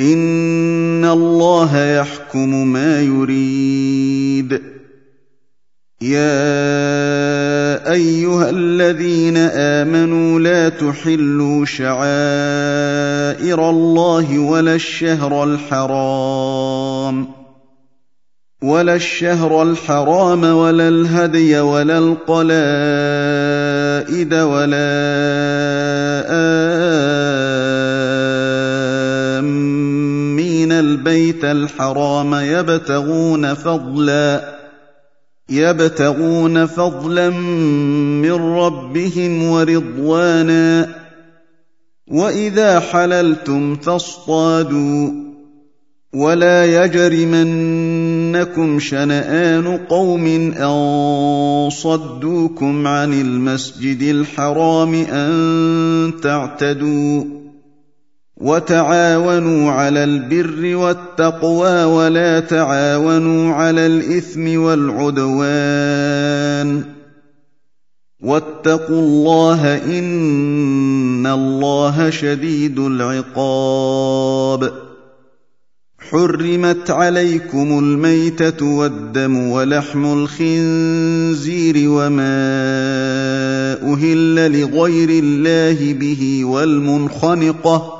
ان الله يحكم ما يريد. يا ايها الذين امنوا لا تحلوا شعائر الله ولا الشهر الحرام ولا الشهر الحرام ولا الهدي ولا القلائد ولا آمين البيت الحرام يبتغون فضلا يبتغون فضلا من ربهم ورضوانا وإذا حللتم فاصطادوا. ولا يجرمنكم شنآن قوم أن صدوكم عن المسجد الحرام أن تعتدوا. وتعاونوا على البر والتقوى ولا تعاونوا على الإثم والعدوان واتقوا الله إن الله شديد العقاب حرمت عليكم الميتة والدم ولحم الخنزير وما أهل لغير الله به والمنخنقة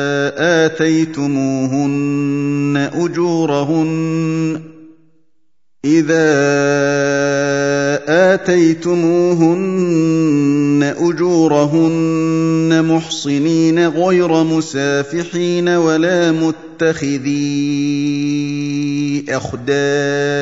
آتيتموهن أجورهن. إذا آتيتموهن أجورهن محصنين غير مسافحين ولا متخذي أخدان.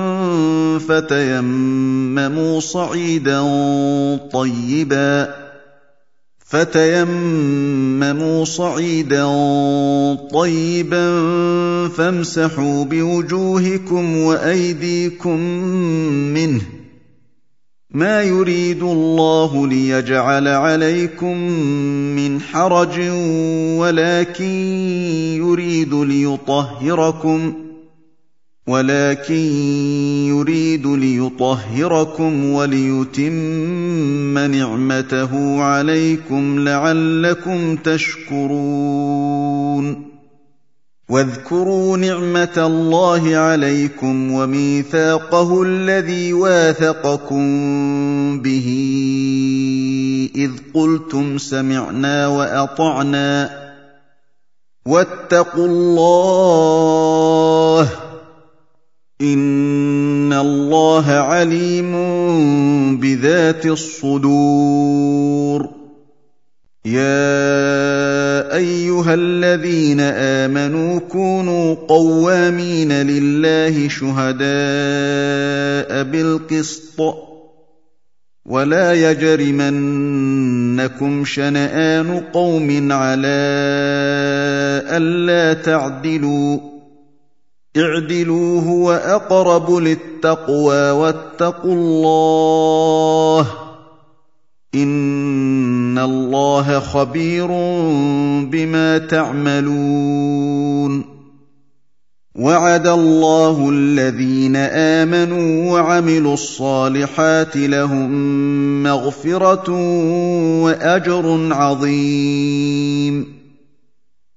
فتيمموا صعيدا طيبا فتيمموا صعيدا طيبا فامسحوا بوجوهكم وأيديكم منه ما يريد الله ليجعل عليكم من حرج ولكن يريد ليطهركم ولكن يريد ليطهركم وليتم نعمته عليكم لعلكم تشكرون. واذكروا نعمة الله عليكم وميثاقه الذي واثقكم به. إذ قلتم سمعنا وأطعنا. واتقوا الله ان الله عليم بذات الصدور يا ايها الذين امنوا كونوا قوامين لله شهداء بالقسط ولا يجرمنكم شنان قوم على الا تعدلوا اعدلوا هو اقرب للتقوى واتقوا الله إن الله خبير بما تعملون وعد الله الذين آمنوا وعملوا الصالحات لهم مغفرة وأجر عظيم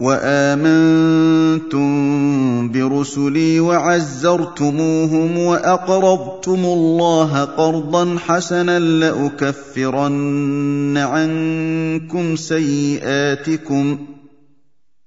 وآمنتم برسلي وعزرتموهم وأقرضتم الله قرضا حسنا لأكفرن عنكم سيئاتكم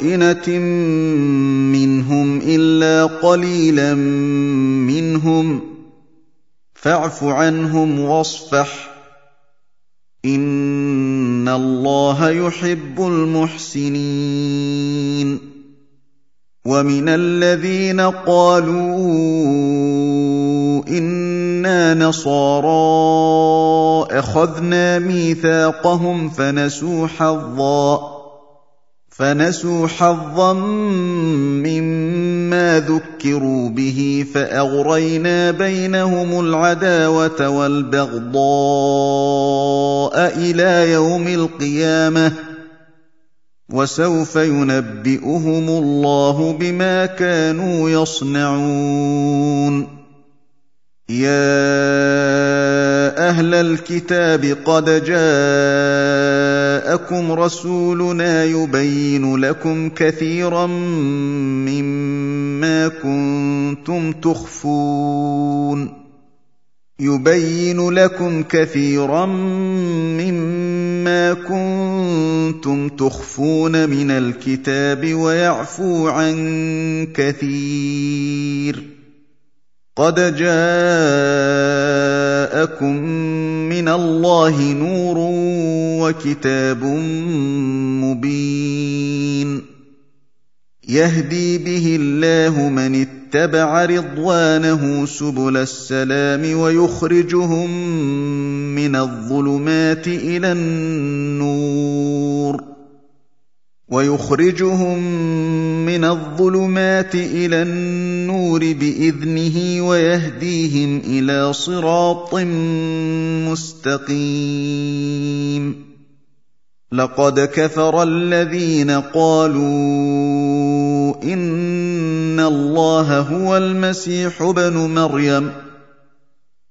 خائنه منهم الا قليلا منهم فاعف عنهم واصفح ان الله يحب المحسنين ومن الذين قالوا أنا نصارى اخذنا ميثاقهم فنسوا حظا فنسوا حظا مما ذكروا به فاغرينا بينهم العداوه والبغضاء إلى يوم القيامه وسوف ينبئهم الله بما كانوا يصنعون يا أهل الكتاب قد جاءوا جاءكم رسولنا يبين لكم كثيرا مما كنتم تخفون. يبين لكم كثيرا مما كنتم تخفون من الكتاب ويعفو عن كثير. قد جاءكم من الله نور وكتاب مبين. يهدي به الله من اتبع رضوانه سبل السلام ويخرجهم من الظلمات إلى النور. ويخرجهم من الظلمات إلى النور بإذنه ويهديهم إلى صراط مستقيم. لقد كفر الذين قالوا إن الله هو المسيح ابن مريم.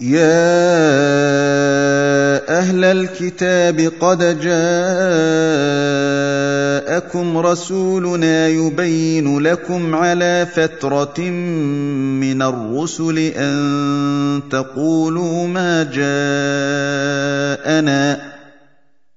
يا أهل الكتاب قد جاءكم رسولنا يبين لكم على فترة من الرسل أن تقولوا ما جاءنا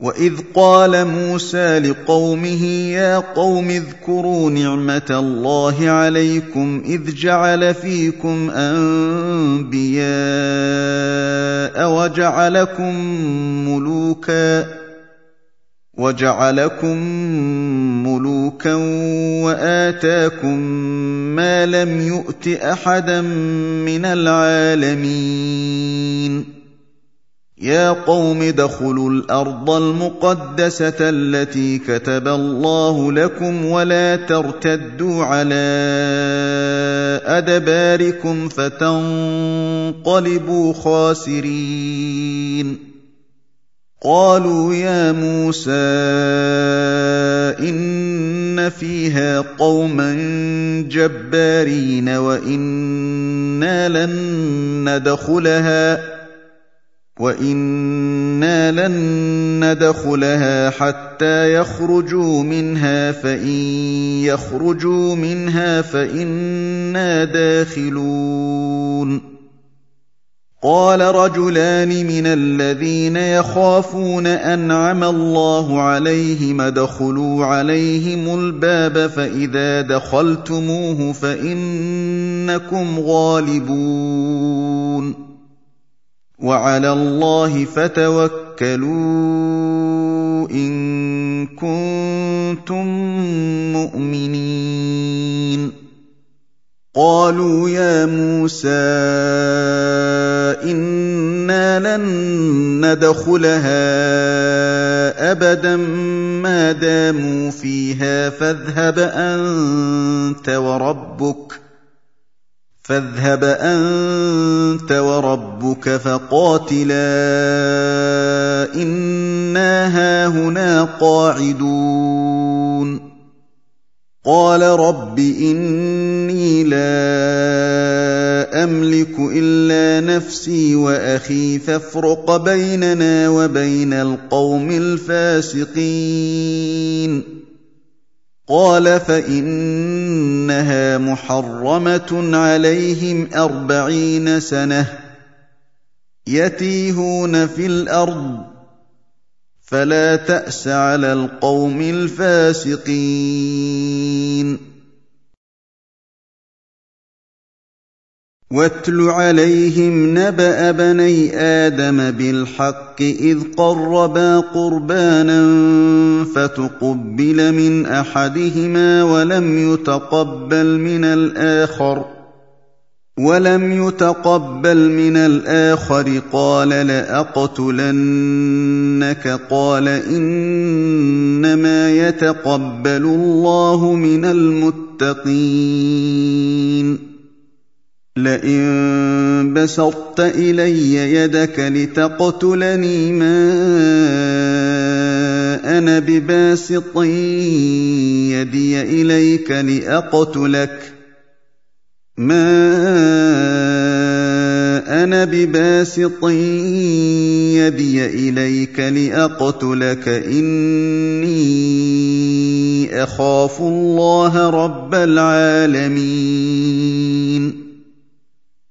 واذ قال موسى لقومه يا قوم اذكروا نعمه الله عليكم اذ جعل فيكم انبياء وجعلكم ملوكا وجعلكم ملوكا واتاكم ما لم يؤت احدا من العالمين يا قوم ادخلوا الأرض المقدسه التي كتب الله لكم ولا ترتدوا على ادباركم فتنقلبوا خاسرين قالوا يا موسى ان فيها قوما جبارين وأنا لن ندخلها وأنا لن ندخلها حتى يخرجوا منها فان يخرجوا منها فانا داخلون قال رجلان من الذين يخافون انعم الله عليهم ادخلوا عليهم الباب فاذا دخلتموه فانكم غالبون وعلى الله فتوكلوا إن كنتم مؤمنين. قالوا يا موسى إنا لن ندخلها أبدا ما داموا فيها فاذهب أنت وربك. فاذهب أنت وربك فقاتلا إنا هاهنا قاعدون. قال رب إني لا أملك إلا نفسي وأخي فافرق بيننا وبين القوم الفاسقين. قال فإنها محرمة عليهم أربعين سنة يتيهون في الأرض فلا تأس على القوم الفاسقين. واتل عليهم نبأ بني آدم بالحق إذ قربا قربانا فتقبل من أحدهما ولم يتقبل من الآخر ولم يتقبل من الآخر قال لأقتلنك قال إنما يتقبل الله من المتقين لئن بسطت إلي يدك لتقتلني ما أنا بباسط يدي إليك لأقتلك ما أنا بباسط يدي إليك لأقتلك إني أخاف الله رب العالمين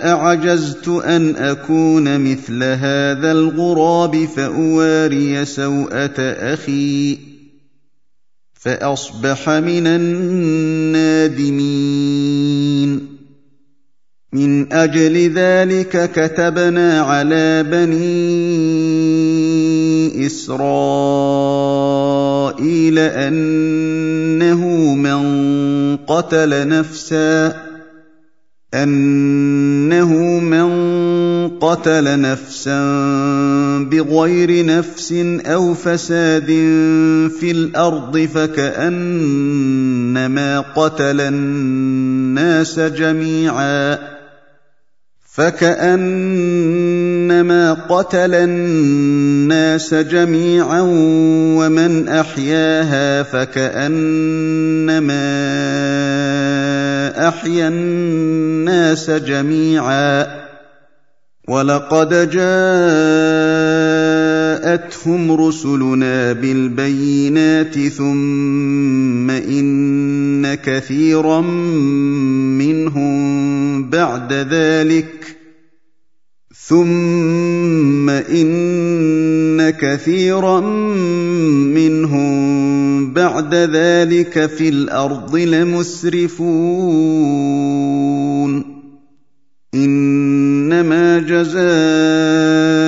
اعجزت ان اكون مثل هذا الغراب فاواري سوءه أخي فاصبح من النادمين من أجل ذلك كتبنا على بني اسرائيل انه من قتل نفسا أنه من قتل نفسا بغير نفس أو فساد في الأرض فكأنما قتل الناس جميعا. فكأنما قتل الناس جميعا ومن أحياها فكأنما أحيا الناس جميعا. ولقد جاءتهم رسلنا بالبينات ثم إن كثيرا منهم بعد ذلك ثم إن كثيرا منهم بعد ذلك في الأرض لمسرفون. إنما جزاء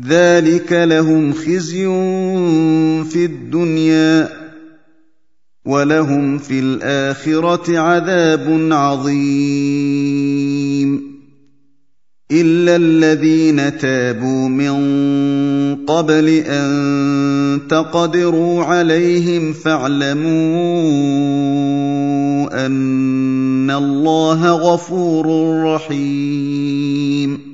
ذلك لهم خزي في الدنيا ولهم في الآخرة عذاب عظيم. إلا الذين تابوا من قبل أن تقدروا عليهم فاعلموا أن الله غفور رحيم.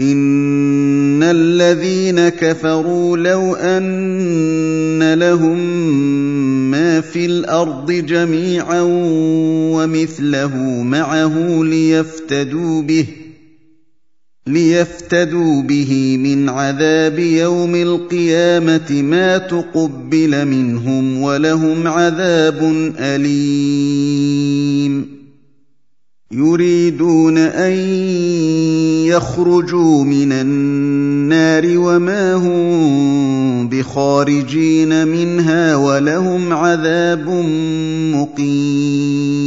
ان الذين كفروا لو ان لهم ما في الأرض جميعا ومثله معه ليفتدوا به ليفتدوا به من عذاب يوم القيامه ما تقبل منهم ولهم عذاب اليم يريدون أن يخرجوا من النار وما هم بخارجين منها ولهم عذاب مقيم.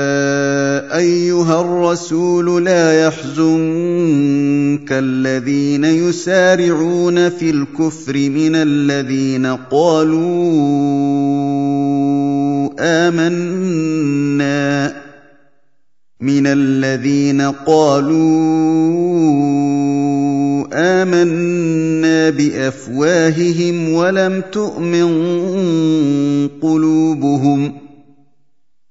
أيها الرسول لا يحزنك الذين يسارعون في الكفر من الذين قالوا آمنا من الذين قالوا آمنا بأفواههم ولم تؤمن قلوبهم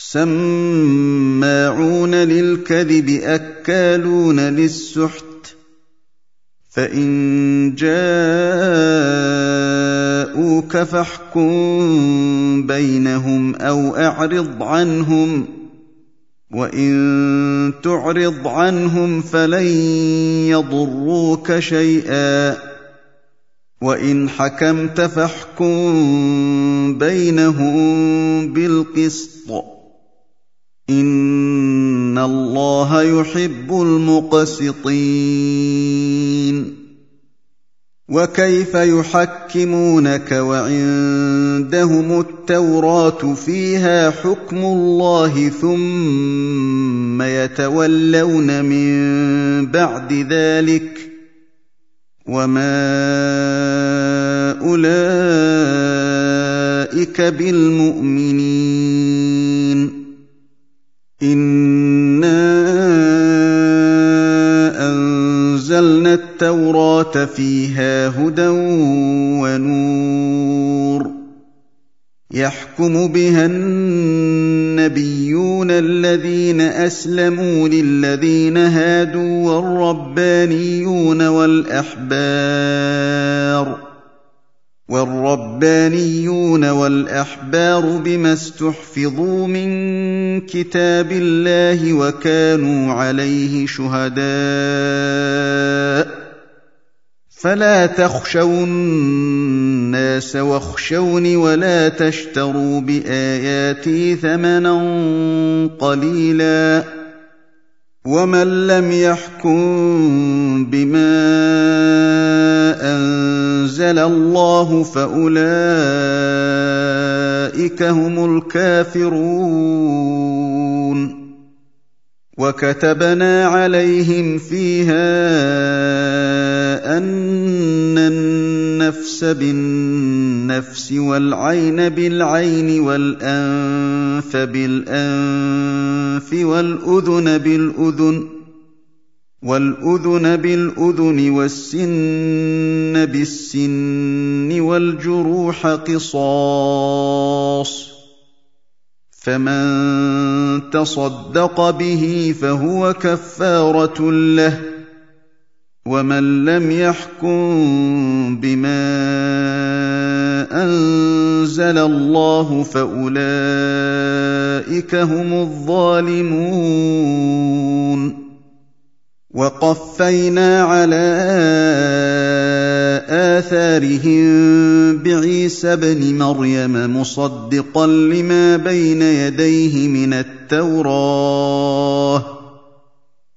سماعون للكذب أكالون للسحت. فإن جاءوك فاحكم بينهم أو أعرض عنهم وإن تعرض عنهم فلن يضروك شيئا. وإن حكمت فاحكم بينهم بالقسط. ان الله يحب المقسطين وكيف يحكمونك وعندهم التوراه فيها حكم الله ثم يتولون من بعد ذلك وما اولئك بالمؤمنين انا انزلنا التوراه فيها هدى ونور يحكم بها النبيون الذين اسلموا للذين هادوا والربانيون والاحبار والربانيون والأحبار بما استحفظوا من كتاب الله وكانوا عليه شهداء فلا تخشوا الناس واخشوني ولا تشتروا بآياتي ثمنا قليلا ومن لم يحكم بما انزل الله فاولئك هم الكافرون وكتبنا عليهم فيها ان النفس بالنفس والعين بالعين والأنف بالأنف والأذن بالأذن والأذن بالأذن والسن بالسن والجروح قصاص فمن تصدق به فهو كفارة له ومن لم يحكم بما انزل الله فاولئك هم الظالمون وقفينا على اثارهم بعيسى ابن مريم مصدقا لما بين يديه من التوراه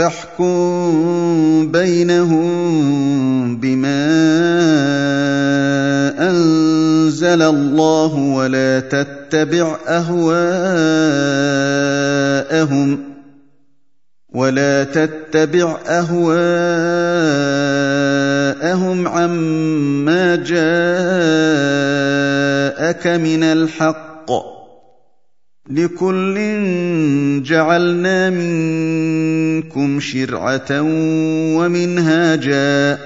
فاحكم بينهم بما أنزل الله ولا تتبع أهواءهم ولا تتبع أهواءهم عما جاءك من الحق لكل جعلنا منكم شرعة ومنهاجا.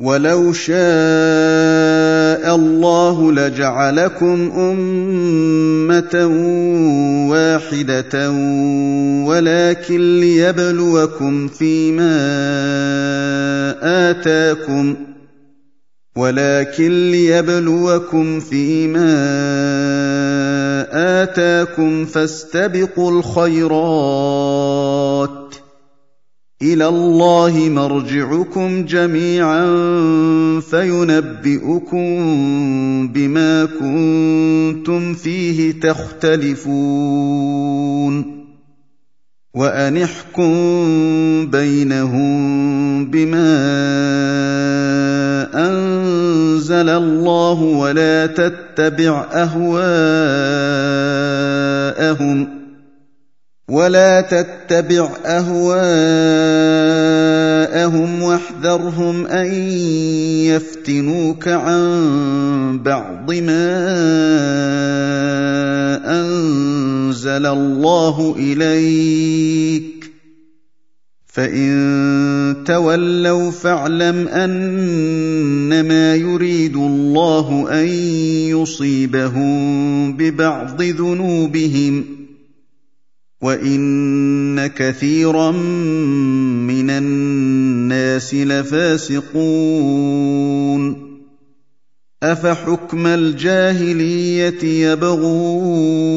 ولو شاء الله لجعلكم أمة واحدة ولكن ليبلوكم فيما آتاكم ولكن ليبلوكم فيما آتاكم فاستبقوا الخيرات. إلى الله مرجعكم جميعا فينبئكم بما كنتم فيه تختلفون. وأن احكم بينهم بما أنزل الله ولا تتبع أهواءهم ولا تتبع أهواءهم واحذرهم أن يفتنوك عن بعض ما أنزل الله إليك فان تولوا فاعلم انما يريد الله ان يصيبهم ببعض ذنوبهم وان كثيرا من الناس لفاسقون افحكم الجاهليه يبغون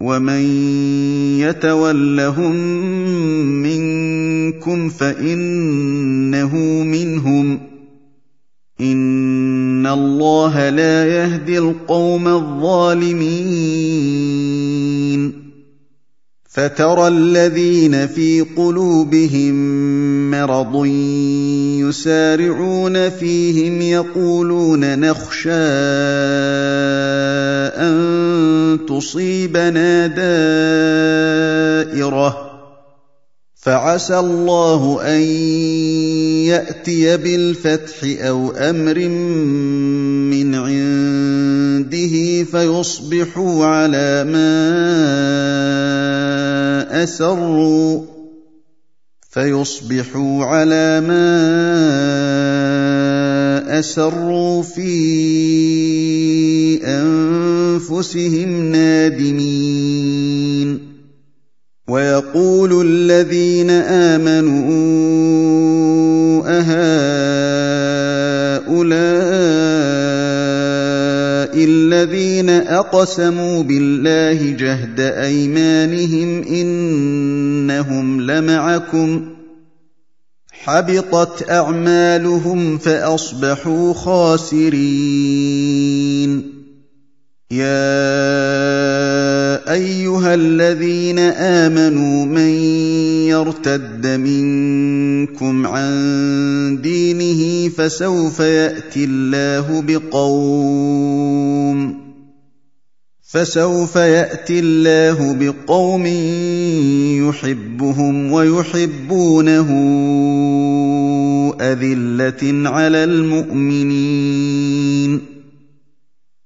ومن يتولهم منكم فانه منهم ان الله لا يهدي القوم الظالمين فترى الذين في قلوبهم مرض يسارعون فيهم يقولون نخشى أن تصيبنا دائرة. فعسى الله أن يأتي بالفتح أو أمر من عنده فيصبحوا على ما أسروا فيصبحوا على ما أسروا في أنفسهم نادمين. ويقول الذين آمنوا اهؤلاء الذين أقسموا بالله جهد أيمانهم إنهم لمعكم حبطت أعمالهم فأصبحوا خاسرين. يا ايها الذين امنوا من يرتد منكم عن دينه فسوف ياتي الله بقوم فسوف ياتي الله بقوم يحبهم ويحبونه اذله على المؤمنين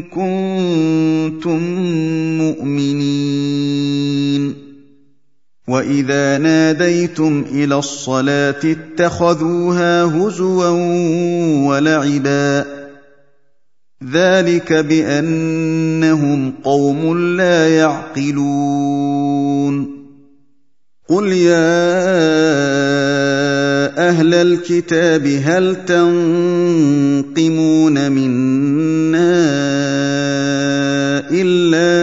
كنتم مؤمنين وإذا ناديتم إلى الصلاة اتخذوها هزوا ولعبا ذلك بأنهم قوم لا يعقلون قل يا أهل الكتاب هل تنقمون منا إلا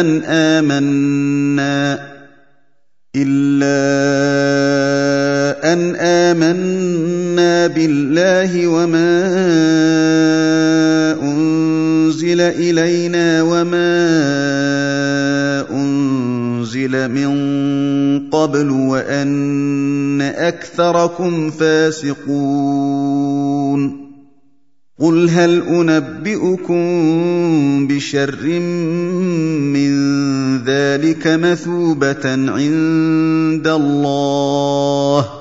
أن آمنا إلا أن آمنا بالله وما أنزل إلينا وما أنزل من قبل وأن أكثركم فاسقون. قل هل أنبئكم بشر من ذلك مثوبة عند الله؟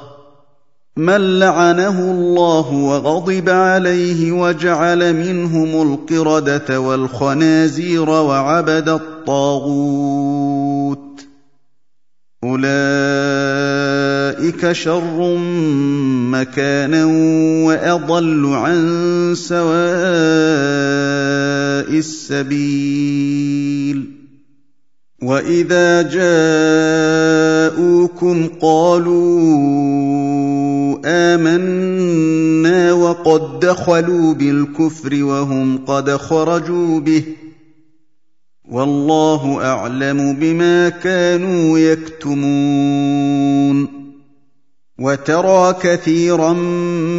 من لعنه الله وغضب عليه وجعل منهم القردة والخنازير وعبد الطاغوت. أولئك شر مكانا وأضل عن سواء السبيل وإذا جاءوكم قالوا آمنا وقد دخلوا بالكفر وهم قد خرجوا به ۖ والله أعلم بما كانوا يكتمون. وترى كثيرا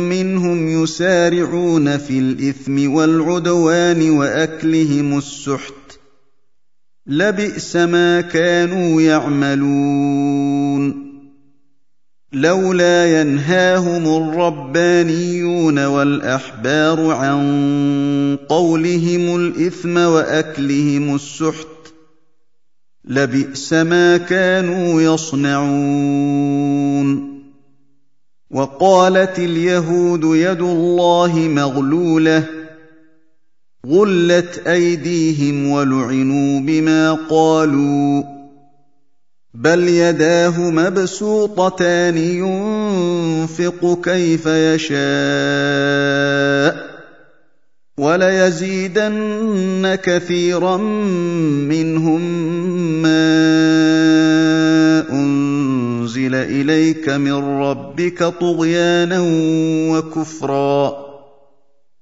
منهم يسارعون في الإثم والعدوان وأكلهم السحت. لبئس ما كانوا يعملون. لولا ينهاهم الربانيون والأحبار عن قولهم الإثم وأكلهم السحت لبئس ما كانوا يصنعون. وقالت اليهود يد الله مغلولة غلت أيديهم ولعنوا بما قالوا. بل يداه مبسوطتان ينفق كيف يشاء وليزيدن كثيرا منهم ما انزل اليك من ربك طغيانا وكفرا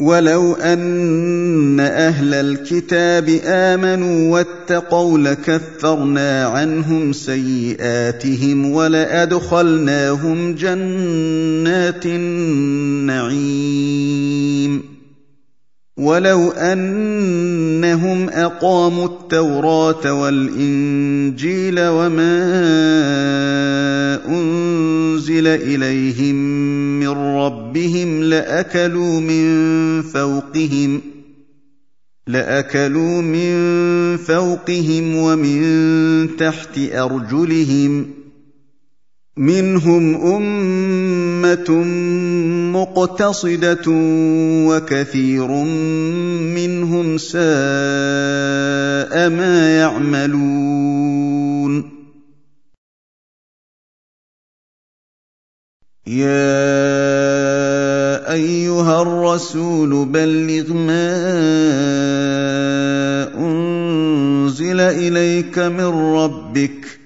ولو ان أهل الكتاب امنوا واتقوا لكفرنا عنهم سيئاتهم ولادخلناهم جنات النعيم ولو انهم اقاموا التوراه والانجيل وما انزل اليهم من ربهم لاكلوا من فوقهم لاكلوا من فوقهم ومن تحت ارجلهم منهم أمة مقتصدة وكثير منهم ساء ما يعملون. يا أيها الرسول بلغ ما أنزل إليك من ربك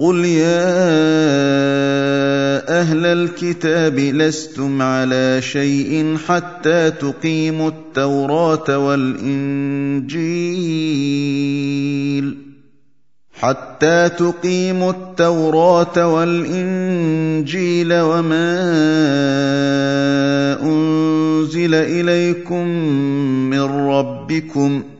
قل يا أهل الكتاب لستم على شيء حتى تقيموا التوراة والإنجيل حتى تقيموا التوراة والإنجيل وما أنزل إليكم من ربكم ۖ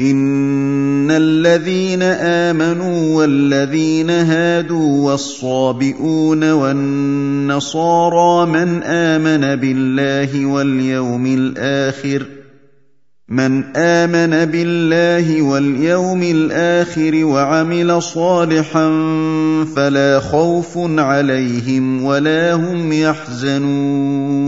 ان الذين امنوا والذين هادوا والصابئون والنصارى من امن بالله واليوم الآخر من امن بالله واليوم الآخر وعمل صالحا فلا خوف عليهم ولا هم يحزنون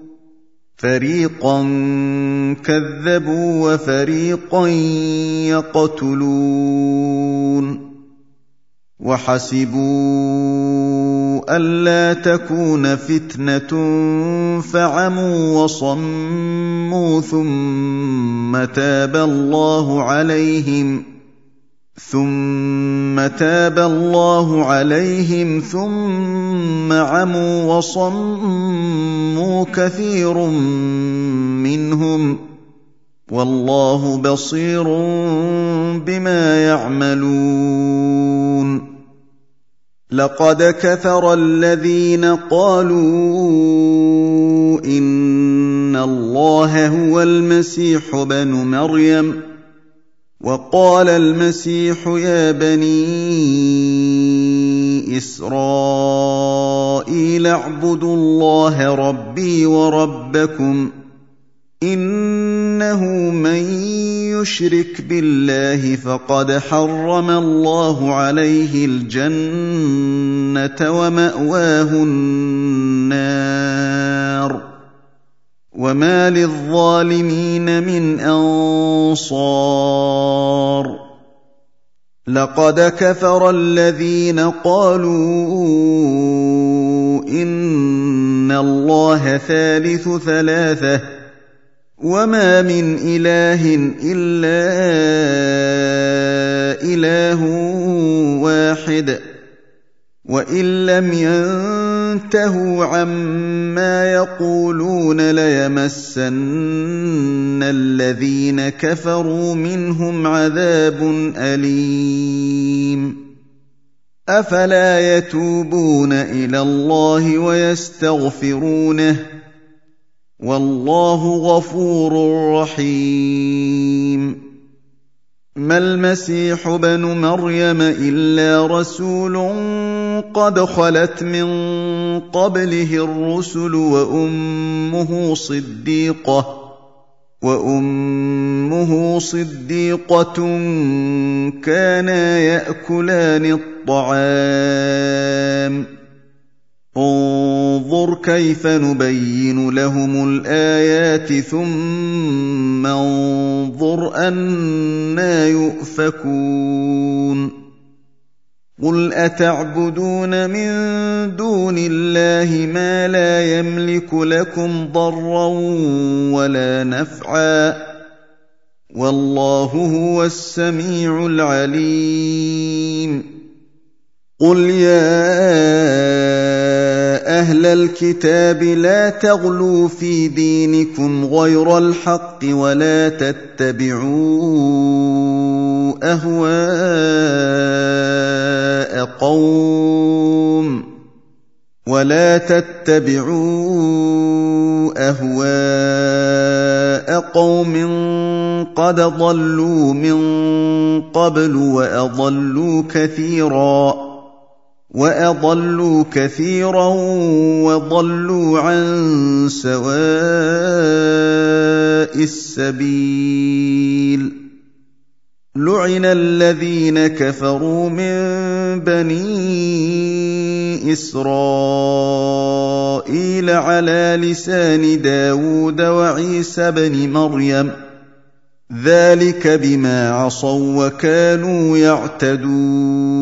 فريقا كذبوا وفريقا يقتلون وحسبوا الا تكون فتنه فعموا وصموا ثم تاب الله عليهم ثم تاب الله عليهم ثم عموا وصموا كثير منهم والله بصير بما يعملون لقد كثر الذين قالوا ان الله هو المسيح بن مريم وقال المسيح يا بني إسرائيل اعبدوا الله ربي وربكم إنه من يشرك بالله فقد حرم الله عليه الجنة ومأواه النار وما للظالمين من انصار لقد كفر الذين قالوا ان الله ثالث ثلاثة وما من اله الا اله واحد وان لم ينتهوا عما يقولون ليمسن الذين كفروا منهم عذاب اليم افلا يتوبون إلى الله ويستغفرونه والله غفور رحيم ما المسيح بن مريم إلا رسول قد خلت من قبله الرسل وأمه صديقة وأمه صديقة كانا يأكلان الطعام انظر كيف نبين لهم الآيات ثم انظر أنا يؤفكون قل أتعبدون من دون الله ما لا يملك لكم ضرا ولا نفعا والله هو السميع العليم قل يا أهل الكتاب لا تغلوا في دينكم غير الحق ولا تتبعوا اهواء قوم ولا تتبعوا اهواء قوم قد ضلوا من قبل واضلوا كثيرا واضلوا كثيرا وضلوا عن سواء السبيل لعن الذين كفروا من بني اسرائيل على لسان داود وعيسى بن مريم ذلك بما عصوا وكانوا يعتدون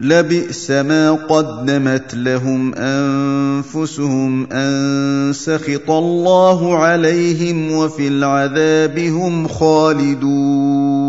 لبئس ما قدمت لهم أنفسهم أن سخط الله عليهم وفي العذاب هم خالدون.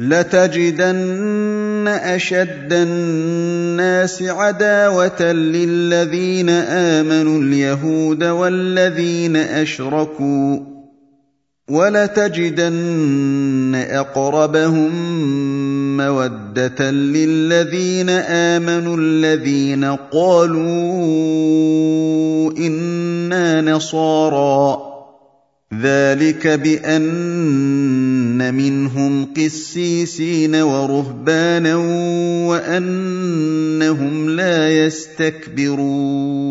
لتجدن اشد الناس عداوه للذين امنوا اليهود والذين اشركوا ولتجدن اقربهم موده للذين امنوا الذين قالوا أنا نصارى ذلك بان منهم قسيسين ورهبانا وانهم لا يستكبرون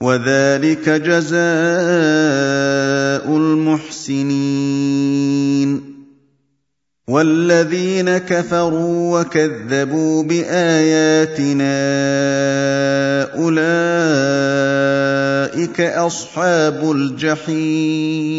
وذلك جزاء المحسنين. والذين كفروا وكذبوا بآياتنا أولئك أصحاب الجحيم.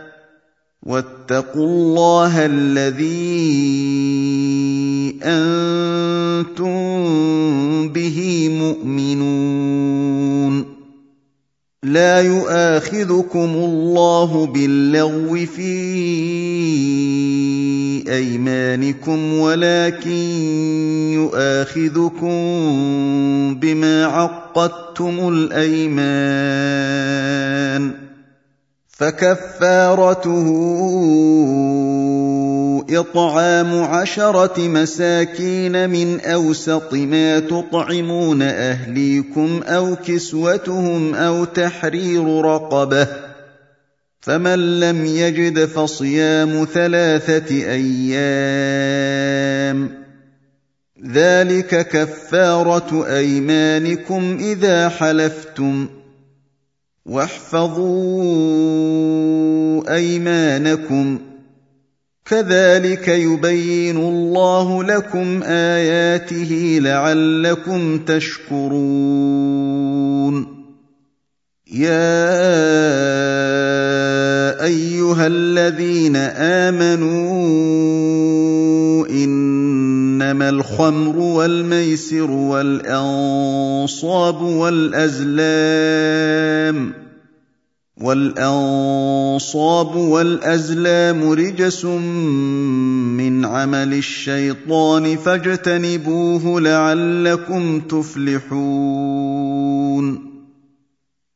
واتقوا الله الذي أنتم به مؤمنون. لا يؤاخذكم الله باللغو في أيمانكم ولكن يؤاخذكم بما عقدتم الأيمان. فكفارته إطعام عشرة مساكين من أوسط ما تطعمون أهليكم أو كسوتهم أو تحرير رقبة فمن لم يجد فصيام ثلاثة أيام ذلك كفارة أيمانكم إذا حلفتم واحفظوا أيمانكم ۖ. كذلك يبين الله لكم آياته لعلكم تشكرون. يا أيها الذين آمنوا انما الخمر والميسر والأنصاب والأزلام والأنصاب والأزلام رجس من عمل الشيطان فاجتنبوه لعلكم تفلحون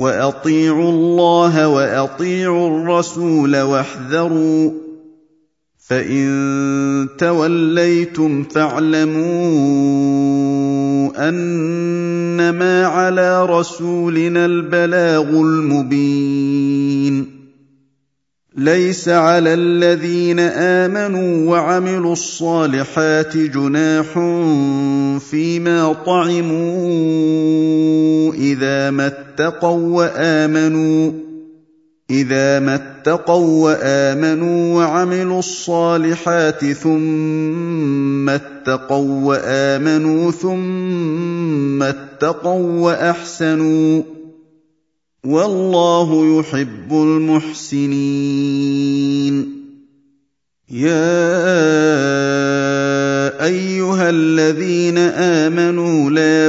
وأطيعوا الله وأطيعوا الرسول واحذروا فإن توليتم فاعلموا أنما على رسولنا البلاغ المبين. ليس على الذين آمنوا وعملوا الصالحات جناح فيما طعموا إذا ما اتقوا وآمنوا إذا ما اتقوا وآمنوا وعملوا الصالحات ثم اتقوا وآمنوا ثم اتقوا وأحسنوا والله يحب المحسنين. يا أيها الذين آمنوا لا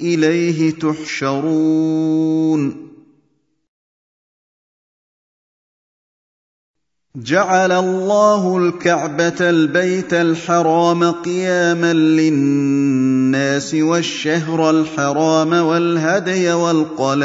إليه تحشرون. جعل الله الكعبة البيت الحرام قياما للناس والشهر الحرام والهدي والقلائد.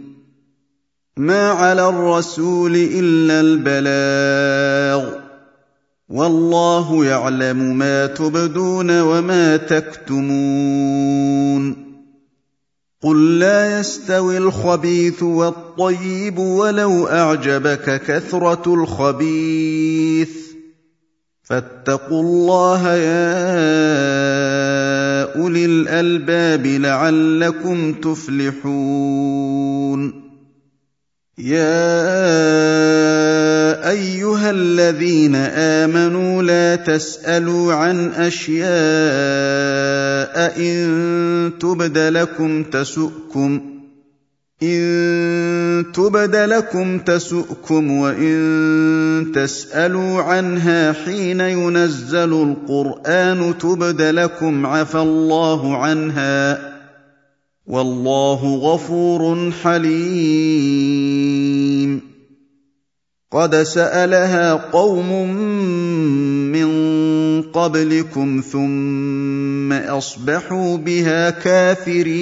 ما على الرسول الا البلاغ والله يعلم ما تبدون وما تكتمون قل لا يستوي الخبيث والطيب ولو اعجبك كثره الخبيث فاتقوا الله يا اولي الالباب لعلكم تفلحون يا ايها الذين امنوا لا تسالوا عن اشياء ان تبد لكم تسؤكم ان تبد لكم تسؤكم وان تسالوا عنها حين ينزل القران تبد لكم عفى الله عنها والله غفور حليم. قد سألها قوم من قبلكم ثم أصبحوا بها كافرين.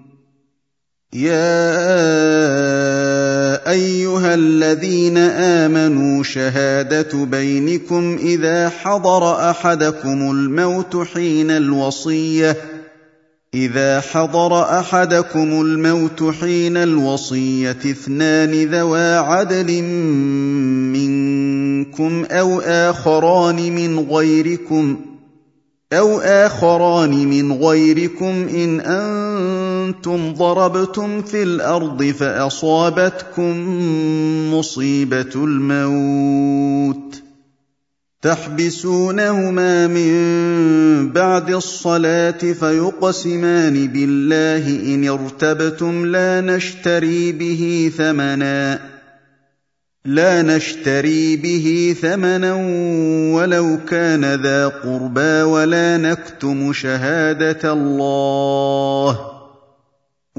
يا ايها الذين امنوا شهاده بينكم اذا حضر احدكم الموت حين الوصيه اذا حضر احدكم الموت حين الوصيه اثنان ذوا عدل منكم أو اخران من غيركم أو آخران من غيركم إن أنتم ضربتم في الأرض فأصابتكم مصيبة الموت. تحبسونهما من بعد الصلاة فيقسمان بالله إن ارتبتم لا نشتري به ثمناً لا نشتري به ثمنا ولو كان ذا قربى ولا نكتم شهادة الله.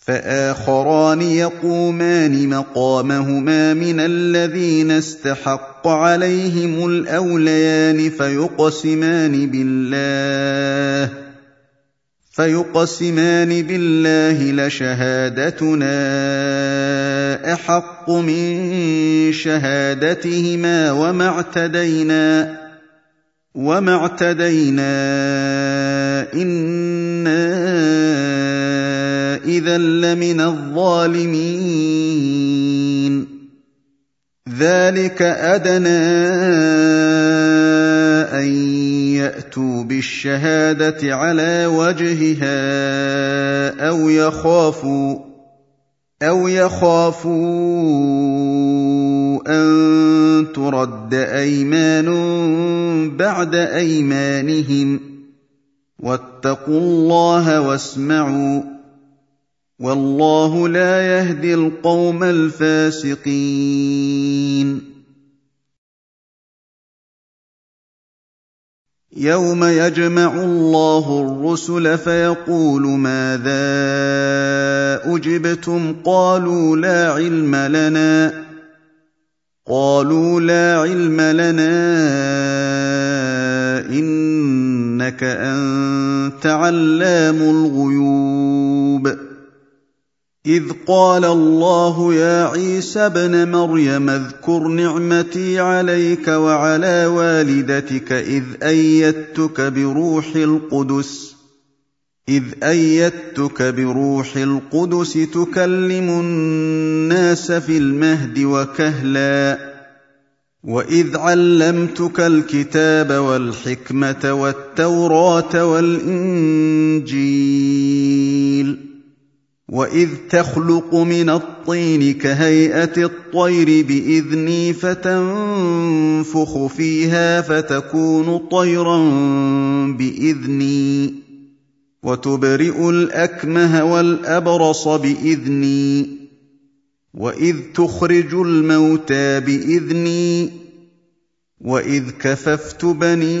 فآخران يقومان مقامهما من الذين استحق عليهم الأوليان فيقسمان بالله فيقسمان بالله لشهادتنا أحق من شهادتهما وما اعتدينا وما اعتدينا إنا اذا لمن الظالمين ذلك ادنى ان ياتوا بالشهاده على وجهها أو يخافوا أو يخافوا ان ترد ايمان بعد ايمانهم واتقوا الله واسمعوا والله لا يهدي القوم الفاسقين. يوم يجمع الله الرسل فيقول ماذا أجبتم؟ قالوا لا علم لنا. قالوا لا علم لنا. إنك أنت علام الغيوب. إذ قال الله يا عيسى ابن مريم اذكر نعمتي عليك وعلى والدتك إذ أيدتك بروح القدس إذ أيدتك بروح القدس تكلم الناس في المهد وكهلا وإذ علمتك الكتاب والحكمة والتوراة والإنجيل. واذ تخلق من الطين كهيئه الطير باذني فتنفخ فيها فتكون طيرا باذني وتبرئ الاكمه والابرص باذني واذ تخرج الموتى باذني واذ كففت بني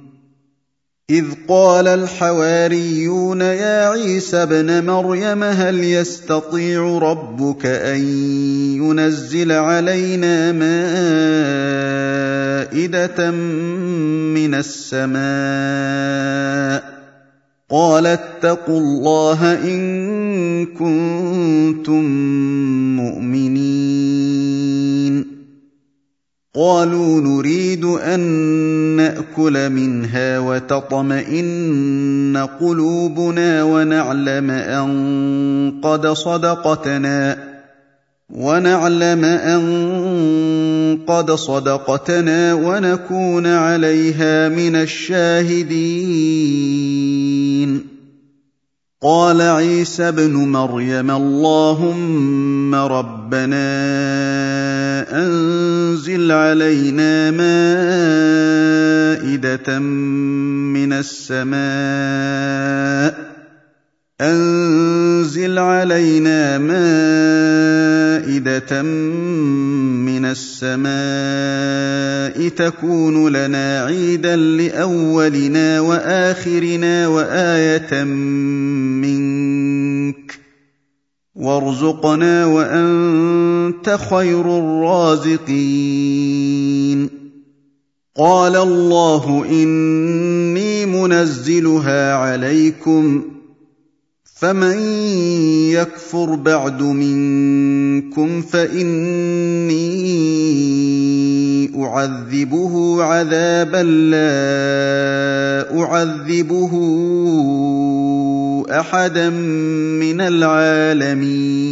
إذ قال الحواريون يا عيسى ابن مريم هل يستطيع ربك أن ينزل علينا مائدة من السماء؟ قال اتقوا الله إن كنتم مؤمنين. قالوا نريد أن نأكل منها وتطمئن قلوبنا ونعلم أن قد صدقتنا ونعلم أن قد صدقتنا ونكون عليها من الشاهدين. قال عيسى ابن مريم اللهم ربنا أنزل علينا مائدة من السماء أنزل علينا مائدة من السماء تكون لنا عيدا لأولنا وآخرنا وآية منك وارزقنا وأنت خير الرازقين. قال الله إني منزلها عليكم فمن يكفر بعد منكم فاني اعذبه عذابا لا اعذبه احدا من العالمين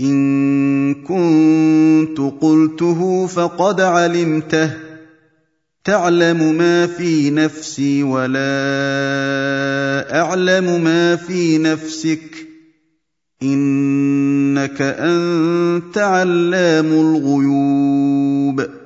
إن كنت قلته فقد علمته. تعلم ما في نفسي ولا أعلم ما في نفسك. إنك أنت علام الغيوب.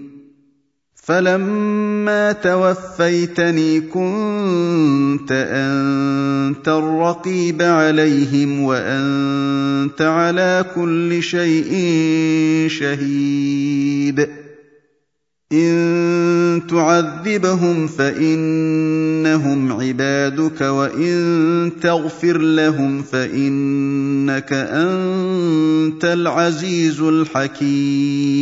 فلما توفيتني كنت أنت الرقيب عليهم وأنت على كل شيء شهيد. إن تعذبهم فإنهم عبادك وإن تغفر لهم فإنك أنت العزيز الحكيم.